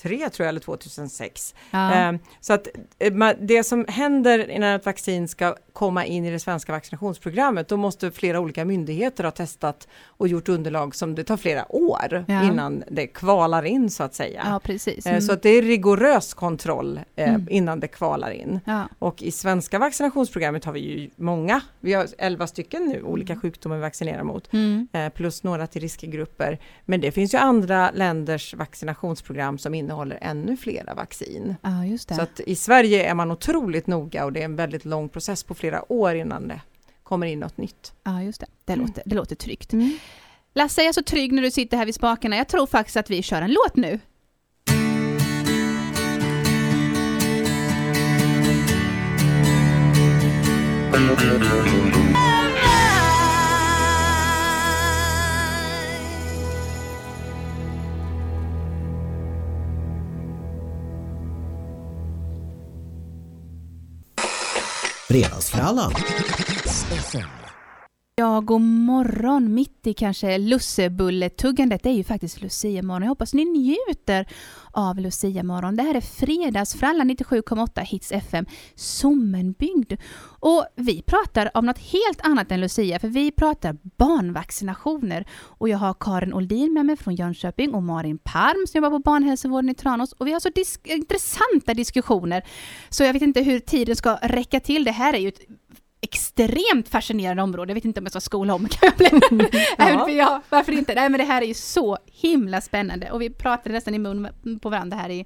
2003 tror jag, eller 2006. Ja. Ehm, Så att eh, det som händer när ett vaccin ska komma in i det svenska vaccinationsprogrammet, då måste flera olika myndigheter ha testat och gjort underlag som det tar flera år Ja. innan det kvalar in så att säga. ja, precis. Eh, Mm. Så att det är rigorös kontroll eh, Mm. innan det kvalar in. ja. Och i svenska vaccinationsprogrammet har vi ju många, vi har 11 stycken nu olika sjukdomar vi vaccinerar mot, Mm. eh, plus några till riskgrupper. Men det finns ju andra länders vaccinationsprogram som innehåller ännu flera vaccin. ja, just det. Så att i Sverige är man otroligt noga och det är en väldigt lång process på flera år innan det kommer in något nytt. ja, just det. Det, Mm. låter, det låter tryggt. Lasse, jag är så trygg när du sitter här vid spakarna. Jag tror faktiskt att vi kör en låt nu. Fredagsfrallan. Ja, god morgon. Mitt i kanske lussebulletuggandet. Det är ju faktiskt Lucia-morgon. Jag hoppas ni njuter av Lucia-morgon. Det här är fredagsfralla 97,8 Hits FM Sommenbygd. Och vi pratar om något helt annat än Lucia, för vi pratar barnvaccinationer. Och jag har Karin Oldin med mig från Jönköping och Marin Parm som jobbar på barnhälsovården i Tranås. Och vi har så disk- intressanta diskussioner. Så jag vet inte hur tiden ska räcka till. Det här är ju ett extremt fascinerande område. Jag vet inte om jag ska skola om kan jag bli. För ja, varför inte? Nej, men det här är ju så himla spännande och vi pratade nästan i mun på varandra här i,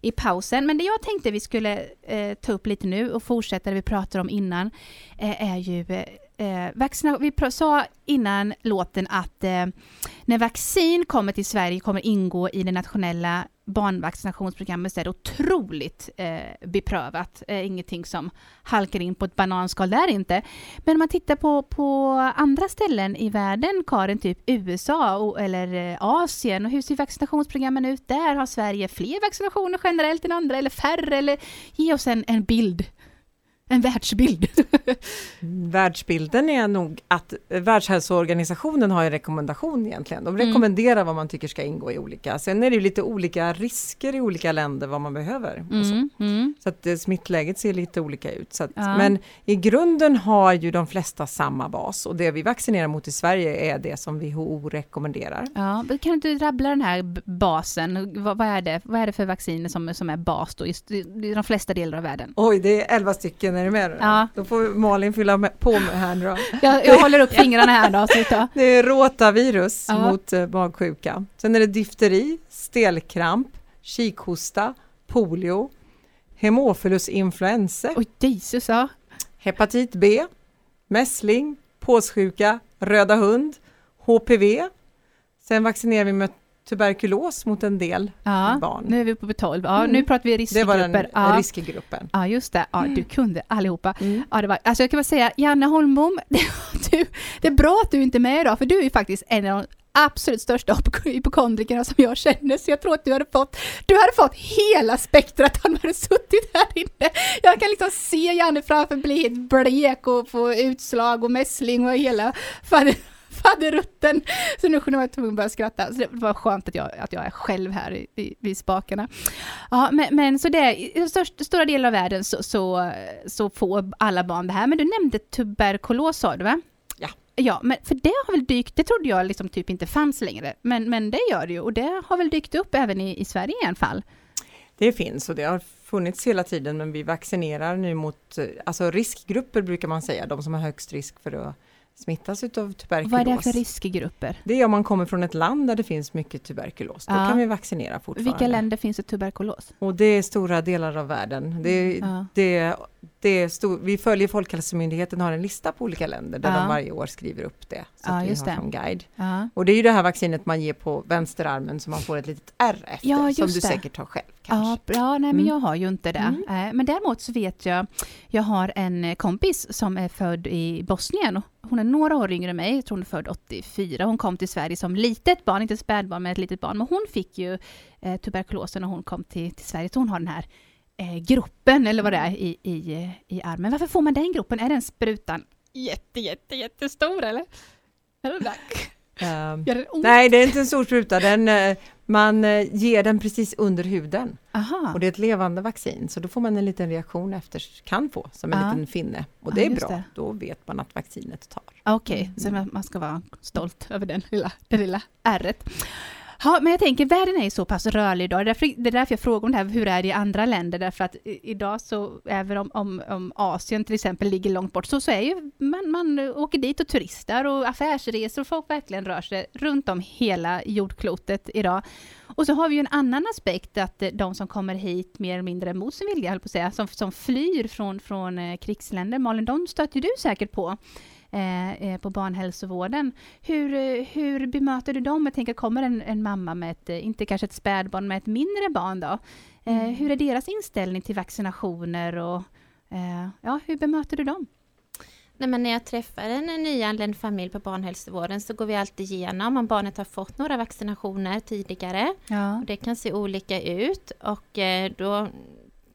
i pausen. Men det jag tänkte vi skulle eh, ta upp lite nu och fortsätta det vi pratade om innan eh, är ju eh, Eh, vaccina- vi sa innan låten att eh, när vaccin kommer till Sverige kommer ingå i det nationella barnvaccinationsprogrammet så är det otroligt eh, beprövat. Eh, ingenting som halkar in på ett bananskal där inte. Men om man tittar på, på andra ställen i världen, Karin, typ USA och, eller eh, Asien, och hur ser vaccinationsprogrammen ut där? Har Sverige fler vaccinationer generellt än andra eller färre? Eller ge oss en, en bild, en världsbild. Världsbilden är nog att Världshälsoorganisationen har en rekommendation egentligen. De Mm. rekommenderar vad man tycker ska ingå i olika. Sen är det ju lite olika risker i olika länder vad man behöver. och så. Mm, mm. Så att eh, smittläget ser lite olika ut. Att, Ja. Men i grunden har ju de flesta samma bas och det vi vaccinerar mot i Sverige är det som WHO rekommenderar. Ja, kan du inte rabbla den här basen? Vad, vad, är, det, vad är det för vacciner som, som är bas då i, i de flesta delar av världen? Oj, det är 11 stycken, är du med? Då, Ja. då får Malin fylla på med här nu då. Jag, jag håller upp fingrarna här då. Så. Det är rotavirus Ja. mot eh, magsjuka. Sen är det difteri, stelkramp, kikhosta, polio, hemophilus influenzae, Oj, Jesus ja. hepatit B, mässling, påssjuka, röda hund, HPV. Sen vaccinerar vi med tuberkulos mot en del ja. barn. Nu är vi uppe på 12. Ja, Mm. Nu pratar vi Det var riskgrupper. den ja. riskgruppen. ja, just det. Ja, du kunde allihopa. Mm. Ja, det, var, alltså jag kan bara säga, Janne Holmbom, det, du, det är bra att du inte är med idag, för du är ju faktiskt en av de absolut största hypok- hypokondrikerna som jag känner, så jag tror att du hade fått, du hade fått hela spektrat om du hade suttit här inne. Jag kan liksom se Janne framför bli helt blek och få utslag och mässling och hela fader, faderutten. Så nu kunde jag tvungen att börja skratta. Så det var skönt att jag, att jag är själv här i, i, vid spakarna. Ja, men, men så det, i den största, stora delen av världen så, så, så får alla barn det här. Men du nämnde tuberkulos sa du va? Ja. Ja, men för det har väl dykt, det trodde jag liksom typ inte fanns längre. Men, men det gör det ju och det har väl dykt upp även i, i Sverige i alla fall. Det finns och det har funnits hela tiden men vi vaccinerar nu mot, eh, alltså riskgrupper brukar man säga, de som har högst risk för att smittas utav tuberkulos. Vad är det för riskgrupper? Det är om man kommer från ett land där det finns mycket tuberkulos, då Ja. kan vi vaccinera fortfarande. Vilka länder finns det tuberkulos? Och det är stora delar av världen. Det, Ja. det, det är stor, vi följer Folkhälsomyndigheten har en lista på olika länder där Ja. de varje år skriver upp det. Så Ja, att vi just har det. som guide. Ja. Och det är ju det här vaccinet man ger på vänsterarmen så man får ett litet R efter, Ja, som du det. säkert har själv Ja, kanske. bra. Nej, men Mm. jag har ju inte det. Mm. Eh, Men däremot så vet jag, jag har en kompis som är född i Bosnien. Hon är några år yngre än mig, jag tror hon är född 84. Hon kom till Sverige som litet barn, inte spädbarn men ett litet barn. Men hon fick ju eh, tuberkulosen när hon kom till, till Sverige, så hon har den här eh, gruppen, eller vad det är, i, i, i armen. Varför får man den gruppen? Är den sprutan jätte, jätte, jättestor eller? Eller där? Ehm, nej, det är inte en stor spruta. Den, eh, man eh, ger den precis under huden. Aha. Och det är ett levande vaccin, så då får man en liten reaktion efter, kan få, som en Ja. liten finne. Och Ja, det är just bra, det. då vet man att vaccinet tar. Okej, så man man ska vara stolt över den lilla, det lilla ärret. Ja, men jag tänker, världen är ju så pass rörlig idag. Det är därför, det är därför jag frågar om det här, hur är det i andra länder? Därför att idag så, även om, om, om Asien till exempel ligger långt bort, så, så är ju man, man åker dit och turistar och affärsresor, folk verkligen rör sig runt om hela jordklotet idag. Och så har vi ju en annan aspekt, att eh, de som kommer hit mer eller mindre mot sin vilja, höll på att säga, som, som flyr från, från eh, krigsländer, Malin, de stöter du säkert på på barnhälsovården. Hur, eh, hur bemöter du dem? Jag tänker, kommer en, en mamma med ett, eh, inte kanske ett spädbarn, med ett mindre barn då? Eh, hur är deras inställning till vaccinationer och eh, ja, hur bemöter du dem? Nej, men när jag träffar en nyanländ familj på barnhälsovården så går vi alltid igenom om barnet har fått några vaccinationer tidigare. Ja. Och det kan se olika ut och eh, då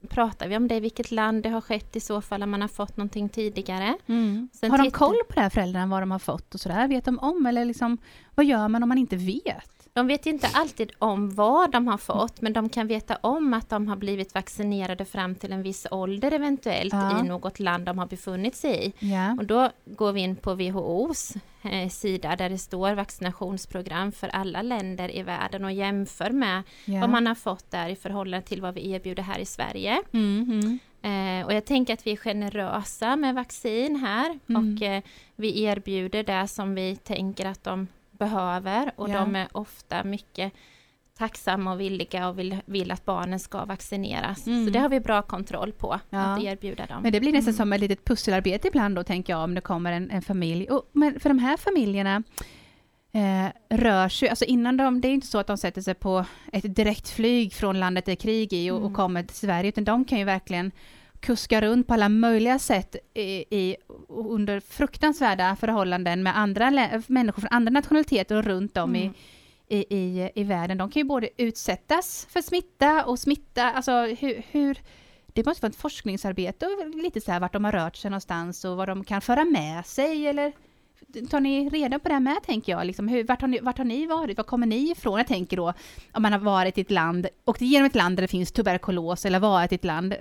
pratar vi om det, vilket land det har skett i så fall om man har fått någonting tidigare. Mm. Har de koll på det här föräldrarna, vad de har fått och sådär? Vet de om? Eller liksom, vad gör man om man inte vet? De vet inte alltid om vad de har fått, men de kan veta om att de har blivit vaccinerade fram till en viss ålder eventuellt Ja. i något land de har befunnit sig i. Ja. Och då går vi in på WHOs eh, sida där det står vaccinationsprogram för alla länder i världen och jämför med ja. vad man har fått där i förhållande till vad vi erbjuder här i Sverige. Mm, mm. Eh, och jag tänker att vi är generösa med vaccin här Mm. och eh, vi erbjuder det som vi tänker att de behöver och Ja. de är ofta mycket tacksamma och villiga och vill, vill att barnen ska vaccineras. Mm. Så det har vi bra kontroll på, Ja. att erbjuda dem. Men det blir nästan Mm. som ett litet pusselarbete ibland då, tänker jag, om det kommer en, en familj. Och, men för de här familjerna eh, rör sig, alltså innan de, det är inte så att de sätter sig på ett direktflyg från landet det är krig i och, och Mm. kommer till Sverige, utan de kan ju verkligen kuska runt på alla möjliga sätt i, i, under fruktansvärda förhållanden med andra människor från andra nationaliteter runt om i, Mm. i, i, i världen. De kan ju både utsättas för smitta och smitta, alltså hur, hur det måste vara ett forskningsarbete och lite så här vart de har rört sig någonstans och vad de kan föra med sig eller tar ni reda på det med tänker jag? Liksom, hur, vart, har ni, vart har ni varit? Var kommer ni ifrån? Jag tänker då om man har varit i ett land, åkt igenom ett land där det finns tuberkulos eller varit i ett land.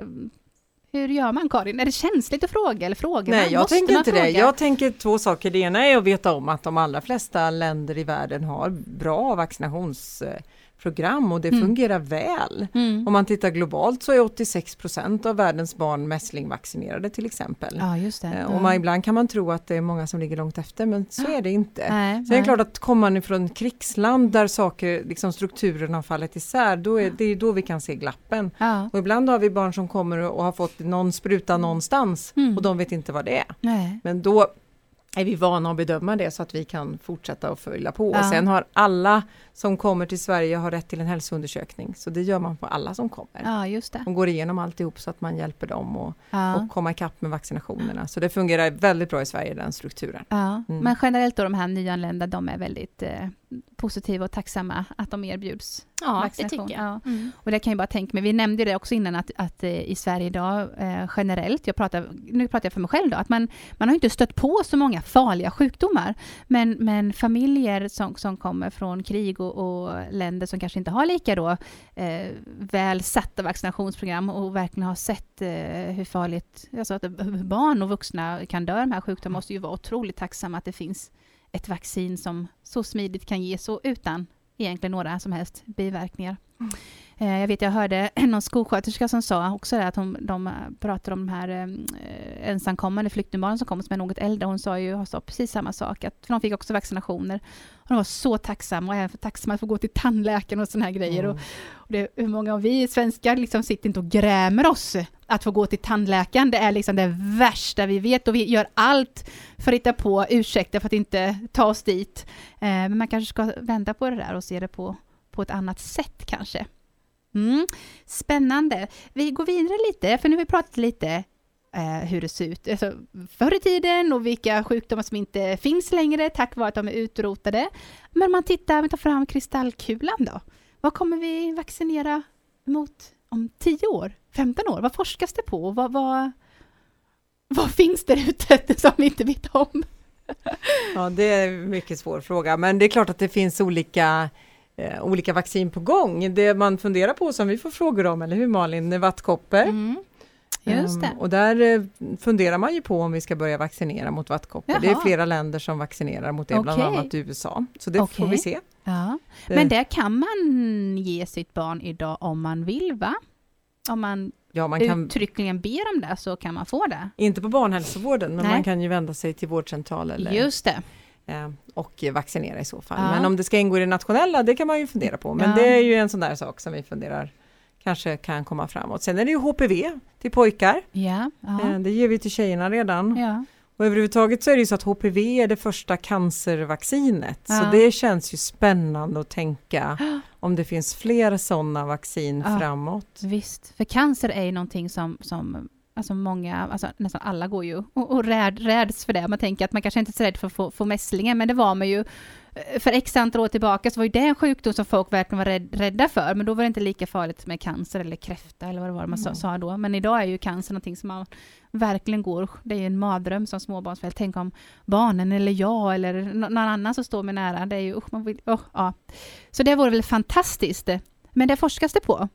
Hur gör man Karin? Är det känsligt att fråga eller frågar Nej, man? jag Måste tänker inte det. fråga? Jag tänker två saker. Det ena är att veta om att de allra flesta länder i världen har bra vaccinationsprogram och det Mm. fungerar väl. Mm. Om man tittar globalt så är 86 procent av världens barn mässlingvaccinerade till exempel. Ja, just det. Eh, Och man, ibland kan man tro att det är många som ligger långt efter men så är det inte. Nej, Sen är det klart att kommer man ifrån krigsland där saker, liksom strukturen har fallit isär, då är det är då vi kan se glappen. Ja. Och ibland har vi barn som kommer och har fått någon spruta någonstans Mm. och de vet inte vad det är. Nej. Men då är vi vana att bedöma det så att vi kan fortsätta att följa på. Ja. Och sen har alla som kommer till Sverige har rätt till en hälsoundersökning. Så det gör man på alla som kommer. Ja, just det. De går igenom alltihop så att man hjälper dem och, Ja. och komma ikapp med vaccinationerna. Så det fungerar väldigt bra i Sverige, den strukturen. Ja, Mm. men generellt då de här nyanlända, de är väldigt eh, positiva och tacksamma att de erbjuds ja, det vaccination. tycker jag. Ja. Mm. Och det kan jag bara tänka mig, vi nämnde det också innan att, att eh, i Sverige idag eh, generellt, jag pratar, nu pratar jag för mig själv då, att man, man har inte stött på så många farliga sjukdomar. Men, men familjer som, som kommer från krig och, och länder som kanske inte har lika då eh, väl satta vaccinationsprogram och verkligen har sett eh, hur farligt, alltså att barn och vuxna kan dö av de här sjukdomarna måste ju vara otroligt tacksamma att det finns ett vaccin som så smidigt kan ges och utan egentligen några som helst biverkningar. Mm. Jag vet, jag hörde någon skolsköterska som sa också det, att hon, de pratar om de här eh, ensamkommande flyktingbarnen som kommer som är något äldre. Hon sa ju sa precis samma sak, att, för de fick också vaccinationer. Och de var så tacksamma och även för tacksamma att få gå till tandläkaren och sådana här grejer. Och, och det, hur många av vi svenskar liksom sitter inte och grämer oss att få gå till tandläkaren. Det är liksom det värsta vi vet och vi gör allt för att hitta på ursäkter för att inte ta oss dit. Eh, men man kanske ska vända på det där och se det på, på ett annat sätt kanske. Mm. Spännande. Vi går vidare lite, för nu har vi pratat lite eh, hur det ser ut alltså, förr i tiden och vilka sjukdomar som inte finns längre tack vare att de är utrotade. Men om man tittar, vi tar fram kristallkulan då. Vad kommer vi vaccinera mot om 10 år, 15 år? Vad forskas det på? Vad, vad, vad finns det ute som vi inte vet om? Ja, det är en mycket svår fråga, men det är klart att det finns olika eh, olika vaccin på gång. Det man funderar på som vi får frågor om, eller hur Malin, är vattkoppor. Mm. Just det. Ehm, och där eh, funderar man ju på om vi ska börja vaccinera mot vattkoppor. Det är flera länder som vaccinerar mot det, bland Okej. annat USA. Så det får Okej. vi se. Ja. Eh, Men det kan man ge sitt barn idag om man vill, va? Om man, ja, man kan, uttryckligen ber om det så kan man få det. inte på barnhälsovården, men Nej. man kan ju vända sig till vårdcentral eller, Just det. Eh, och vaccinera i så fall. Ja. Men om det ska ingå i det nationella, det kan man ju fundera på. Men Ja. det är ju en sån där sak som vi funderar kanske kan komma framåt. Sen är det ju HPV till pojkar. Ja. Eh, Det ger vi till tjejerna redan. Och överhuvudtaget så är det ju så att HPV är det första cancervaccinet. Ja. Så det känns ju spännande att tänka om det finns fler sådana vaccin Ja. framåt. Visst, för cancer är ju någonting som, som alltså många, alltså nästan alla går ju och, och räd, räds för det. Man tänker att man kanske inte är så rädd för att få, få mässlingen, men det var man ju eh, för x antal år tillbaka så var ju det en sjukdom som folk verkligen var rädd, rädda för, men då var det inte lika farligt med cancer eller kräfta eller vad det var man sa, Mm. sa då. Men idag är ju cancer någonting som man verkligen går, det är ju en mardröm som småbarnsförälder. Tänk om barnen eller jag eller nå- någon annan som står mig nära, det är ju, usch, man vill, oh, ja. Så det vore väl fantastiskt. Men det forskas det på.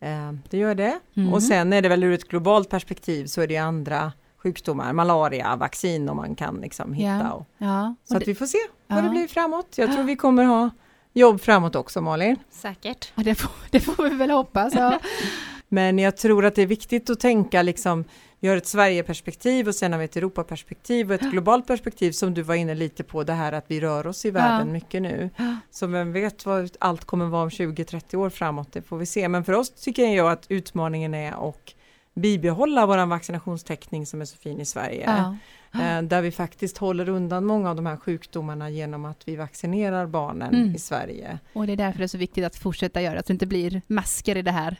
Eh, Det gör det. Mm. Och sen är det väl ur ett globalt perspektiv så är det andra sjukdomar, malaria, vaccin om man kan liksom hitta. Ja. Och, Ja, så och att vi får se vad Ja. det blir framåt. Jag tror vi kommer ha jobb framåt också Malin. Säkert. ja, det, får, det får vi väl hoppas. Ja. Men jag tror att det är viktigt att tänka liksom, vi har ett Sverigeperspektiv och sen har vi ett Europaperspektiv och ett globalt perspektiv som du var inne lite på, det här att vi rör oss i världen Ja. mycket nu. Så vem vet vad allt kommer vara om 20-30 år framåt, det får vi se. Men för oss tycker jag att utmaningen är att bibehålla vår vaccinationstäckning som är så fin i Sverige. Ja. Eh, Där vi faktiskt håller undan många av de här sjukdomarna genom att vi vaccinerar barnen Mm. i Sverige. Och det är därför det är så viktigt att fortsätta göra, så det inte blir masker i det här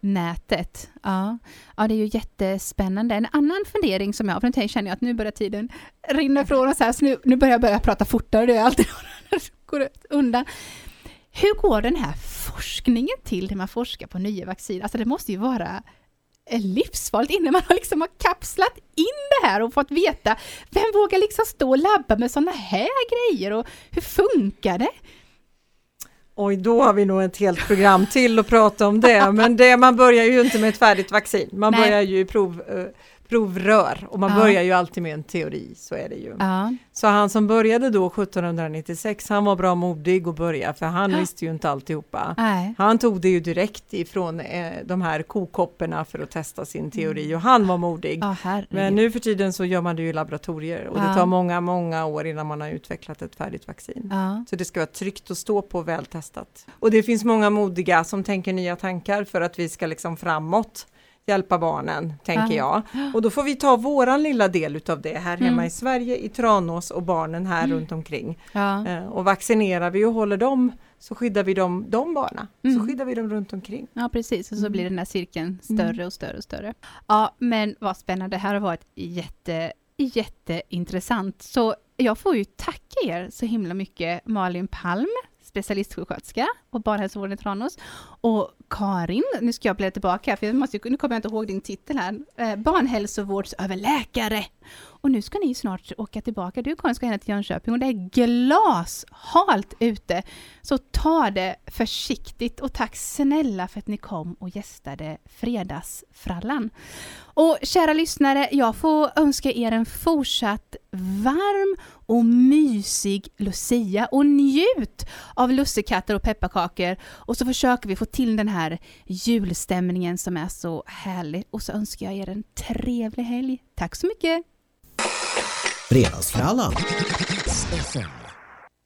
nätet. Ja. ja, det är ju jättespännande. En annan fundering som jag har, för nu känner jag att nu börjar tiden rinna ifrån oss här, så nu, nu börjar jag börja prata fortare, det är alltid går undan. Hur går den här forskningen till när man forskar på nya vaccin? Alltså det måste ju vara livsfarligt innan man har liksom har kapslat in det här och fått veta vem vågar liksom stå och labba med sådana här grejer och hur funkar det? Oj, då har vi nog ett helt program till att prata om det. Men det, man börjar ju inte med ett färdigt vaccin. Man Nej. börjar ju i prov, eh, provrör och man Ja. börjar ju alltid med en teori, så är det ju. Ja, Så han som började då 1796, han var bra modig att börja för han visste ju inte alltihopa. nej. Han tog det ju direkt ifrån eh, de här kokopporna för att testa sin teori och han var modig. Ja. Men nu för tiden så gör man det ju i laboratorier och det tar många, många år innan man har utvecklat ett färdigt vaccin. Så det ska vara tryggt att stå på, vältestat. Och det finns många modiga som tänker nya tankar för att vi ska liksom framåt hjälpa barnen, tänker jag. Och då får vi ta våran lilla del utav det här hemma Mm. i Sverige, i Tranås och barnen här runt omkring. ja. Eh, och vaccinerar vi och håller dem så skyddar vi dem, de barnen. Mm. Så skyddar vi dem runt omkring. ja, precis. Och så Mm. blir den här cirkeln större och större och större. Ja, men vad spännande. Det här har varit jätte, jätteintressant. Så jag får ju tacka er så himla mycket, Malin Palm, specialistsjuksköterska på barnhälsovården i Tranås, och Karin, nu ska jag bläddra tillbaka, för jag måste, nu kommer jag inte ihåg din titel här, eh, barnhälsovårdsöverläkare. Och nu ska ni snart åka tillbaka. Du Karin ska hända till Jönköping och det är glashalt ute. Så ta det försiktigt och tack snälla för att ni kom och gästade Fredagsfrallan. Och kära lyssnare, jag får önska er en fortsatt varm och mysig Lucia och njut av lussekatter och pepparkakor och så försöker vi få till den här julstämningen som är så härlig och så önskar jag er en trevlig helg. Tack så mycket! Fredagsfrallan.